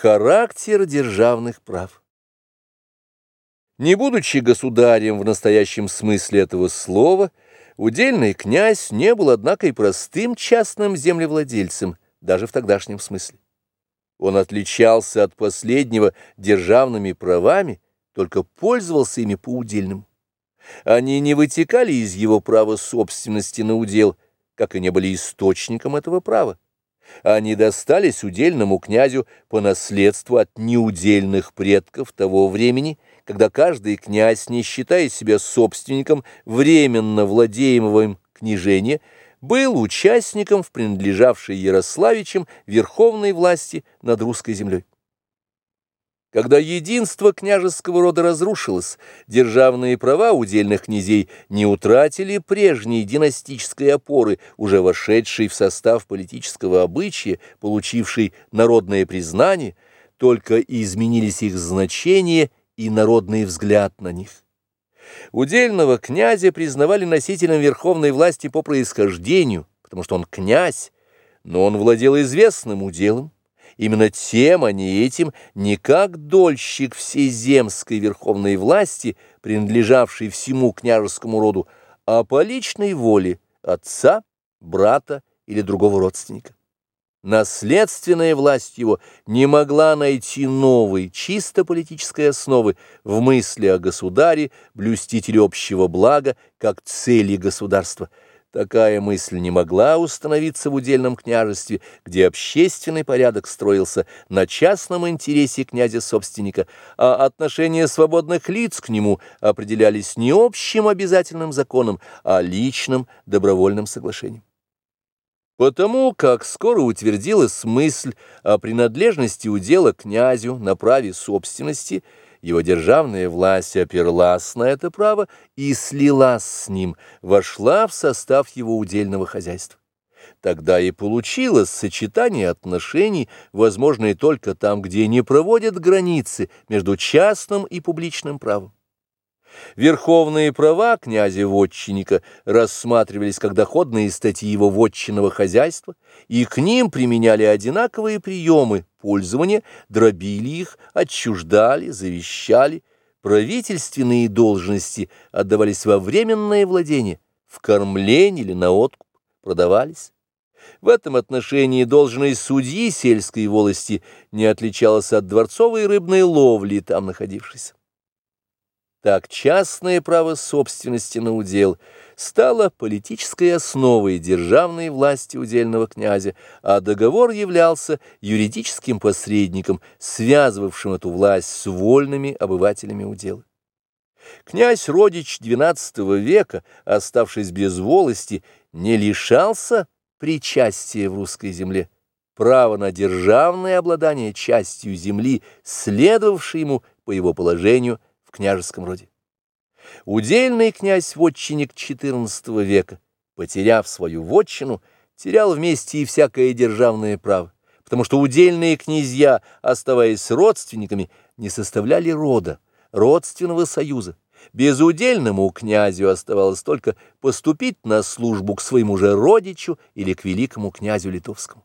Характер державных прав Не будучи государем в настоящем смысле этого слова, удельный князь не был, однако, и простым частным землевладельцем, даже в тогдашнем смысле. Он отличался от последнего державными правами, только пользовался ими по удельным. Они не вытекали из его права собственности на удел, как и не были источником этого права. Они достались удельному князю по наследству от неудельных предков того времени, когда каждый князь, не считая себя собственником временно владеемого им княжения, был участником в принадлежавшей Ярославичам верховной власти над русской землей. Когда единство княжеского рода разрушилось, державные права удельных князей не утратили прежней династической опоры, уже вошедшей в состав политического обычая, получившей народное признание, только изменились их значение и народный взгляд на них. Удельного князя признавали носителем верховной власти по происхождению, потому что он князь, но он владел известным уделом, Именно тем, а не этим, не как дольщик всеземской верховной власти, принадлежавшей всему княжескому роду, а по личной воле отца, брата или другого родственника. Наследственная власть его не могла найти новой, чисто политической основы в мысли о государе, блюстителе общего блага, как цели государства – Такая мысль не могла установиться в удельном княжестве, где общественный порядок строился на частном интересе князя-собственника, а отношения свободных лиц к нему определялись не общим обязательным законом, а личным добровольным соглашением. Потому как скоро утвердилась мысль о принадлежности удела князю на праве собственности – его державная власть оперлась на это право и слилась с ним, вошла в состав его удельного хозяйства. Тогда и получилось сочетание отношений, возможное только там, где не проводят границы между частным и публичным правом. Верховные права князя-вотчинника рассматривались как доходные статьи его вотчинного хозяйства, и к ним применяли одинаковые приемы пользования, дробили их, отчуждали, завещали. Правительственные должности отдавались во временное владение, в кормление или на откуп, продавались. В этом отношении должность судьи сельской волости не отличалась от дворцовой рыбной ловли, там находившейся. Так частное право собственности на удел стало политической основой державной власти удельного князя, а договор являлся юридическим посредником, связывавшим эту власть с вольными обывателями удела. Князь-родич XII века, оставшись без волости, не лишался причастия в русской земле, право на державное обладание частью земли, следовавшей ему по его положению – в княжеском роде. Удельный князь-вотчинник XIV века, потеряв свою вотчину, терял вместе и всякое державное право, потому что удельные князья, оставаясь родственниками, не составляли рода, родственного союза. Безудельному князю оставалось только поступить на службу к своему же родичу или к великому князю литовскому.